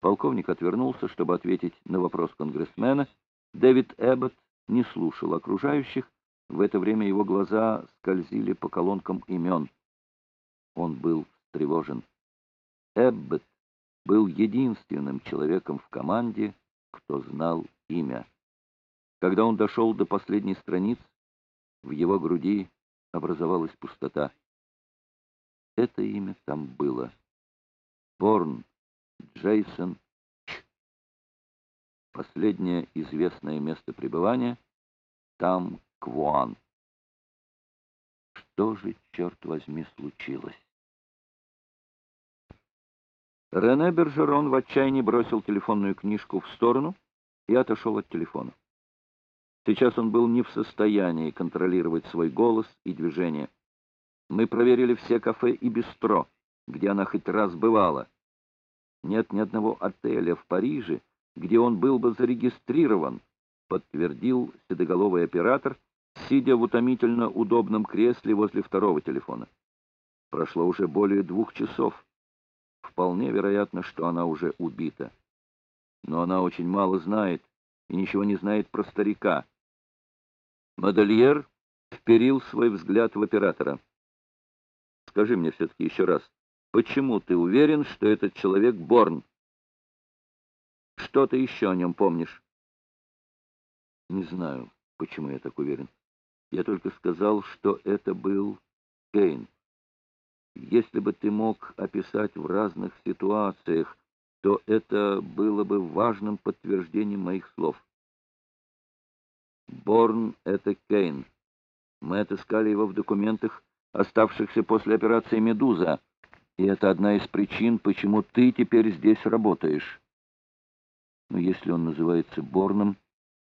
Полковник отвернулся, чтобы ответить на вопрос конгрессмена. Дэвид Эббот не слушал окружающих. В это время его глаза скользили по колонкам имен. Он был встревожен. Эббот был единственным человеком в команде, кто знал имя. Когда он дошел до последней страницы, в его груди образовалась пустота. Это имя там было. Борн Джейсон Ч. Последнее известное место пребывания — там Квуан. Что же, черт возьми, случилось? Рене Бержерон в отчаянии бросил телефонную книжку в сторону и отошел от телефона. Сейчас он был не в состоянии контролировать свой голос и движение. Мы проверили все кафе и бистро, где она хоть раз бывала. Нет ни одного отеля в Париже, где он был бы зарегистрирован, подтвердил седоголовый оператор, сидя в утомительно удобном кресле возле второго телефона. Прошло уже более двух часов. Вполне вероятно, что она уже убита. Но она очень мало знает и ничего не знает про старика. Модельер вперил свой взгляд в оператора. «Скажи мне все-таки еще раз, почему ты уверен, что этот человек Борн? Что ты еще о нем помнишь?» «Не знаю, почему я так уверен. Я только сказал, что это был Кейн. Если бы ты мог описать в разных ситуациях, то это было бы важным подтверждением моих слов. Борн — это Кейн. Мы отыскали его в документах, оставшихся после операции «Медуза», и это одна из причин, почему ты теперь здесь работаешь. Но если он называется Борном,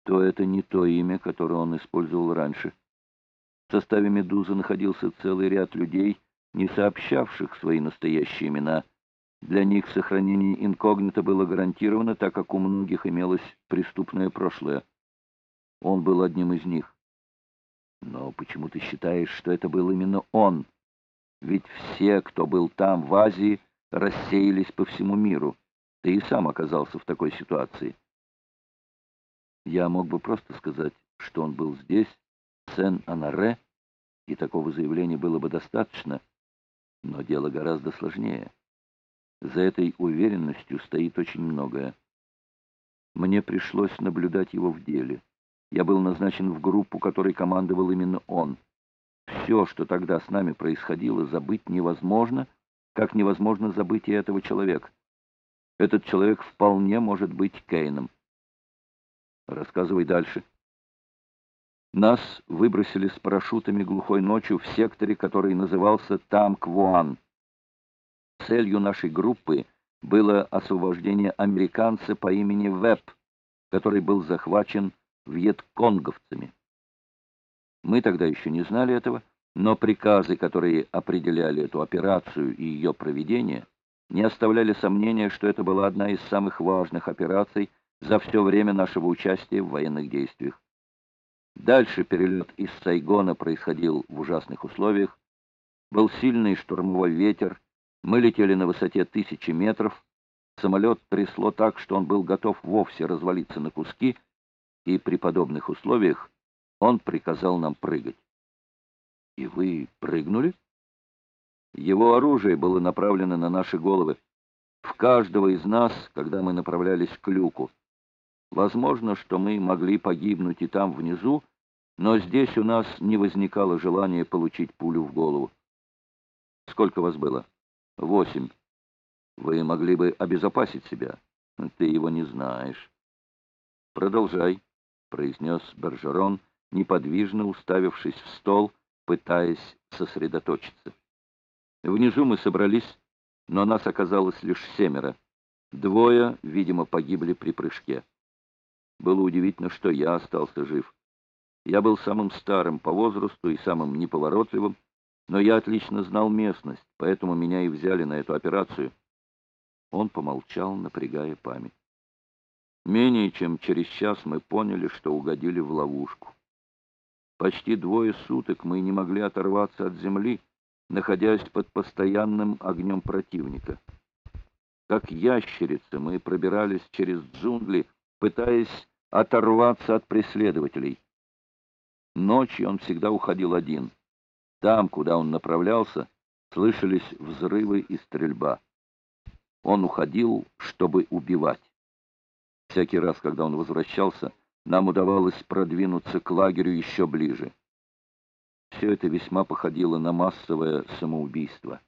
то это не то имя, которое он использовал раньше. В составе «Медузы» находился целый ряд людей, не сообщавших свои настоящие имена. Для них сохранение инкогнито было гарантировано, так как у многих имелось преступное прошлое. Он был одним из них. Но почему ты считаешь, что это был именно он? Ведь все, кто был там, в Азии, рассеялись по всему миру. Ты и сам оказался в такой ситуации. Я мог бы просто сказать, что он был здесь, в Сен-Анаре, и такого заявления было бы достаточно. Но дело гораздо сложнее. За этой уверенностью стоит очень многое. Мне пришлось наблюдать его в деле. Я был назначен в группу, которой командовал именно он. Все, что тогда с нами происходило, забыть невозможно, как невозможно забыть и этого человека. Этот человек вполне может быть Кейном. Рассказывай дальше. Нас выбросили с парашютами глухой ночью в секторе, который назывался Там-Квуан. Целью нашей группы было освобождение американца по имени Веб, который был захвачен вьетконговцами. Мы тогда еще не знали этого, но приказы, которые определяли эту операцию и ее проведение, не оставляли сомнения, что это была одна из самых важных операций за все время нашего участия в военных действиях. Дальше перелет из Сайгона происходил в ужасных условиях. Был сильный штурмовой ветер, мы летели на высоте тысячи метров, самолет трясло так, что он был готов вовсе развалиться на куски, и при подобных условиях он приказал нам прыгать. И вы прыгнули? Его оружие было направлено на наши головы. В каждого из нас, когда мы направлялись к люку. Возможно, что мы могли погибнуть и там внизу, но здесь у нас не возникало желания получить пулю в голову. Сколько вас было? Восемь. Вы могли бы обезопасить себя. Ты его не знаешь. Продолжай произнес Бержерон, неподвижно уставившись в стол, пытаясь сосредоточиться. Внизу мы собрались, но нас оказалось лишь семеро. Двое, видимо, погибли при прыжке. Было удивительно, что я остался жив. Я был самым старым по возрасту и самым неповоротливым, но я отлично знал местность, поэтому меня и взяли на эту операцию. Он помолчал, напрягая память. Менее чем через час мы поняли, что угодили в ловушку. Почти двое суток мы не могли оторваться от земли, находясь под постоянным огнем противника. Как ящерицы мы пробирались через джунгли, пытаясь оторваться от преследователей. Ночью он всегда уходил один. Там, куда он направлялся, слышались взрывы и стрельба. Он уходил, чтобы убивать. Всякий раз, когда он возвращался, нам удавалось продвинуться к лагерю еще ближе. Все это весьма походило на массовое самоубийство.